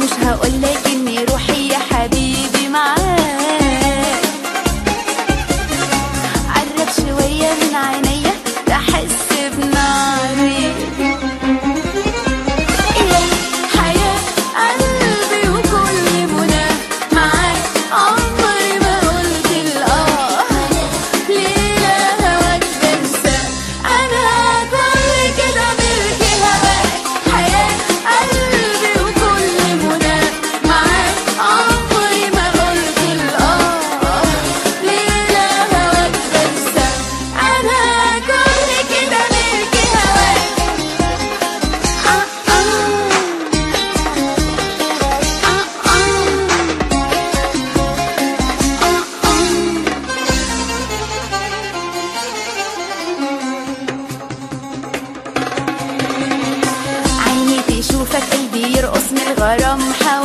مش هقولك غرام حوالي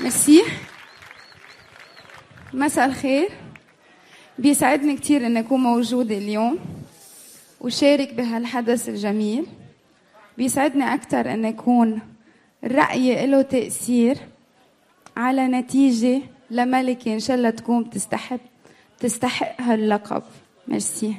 ميرسي مساء الخير بيسعدني كتير إني أكون موجودة اليوم وشارك بهالحدث الجميل. بيسعدني أكثر ان أكون رايي له تأثير على نتيجة لملكة إن شاء الله تكون بتستحب تستحق هاللقب. ميرسي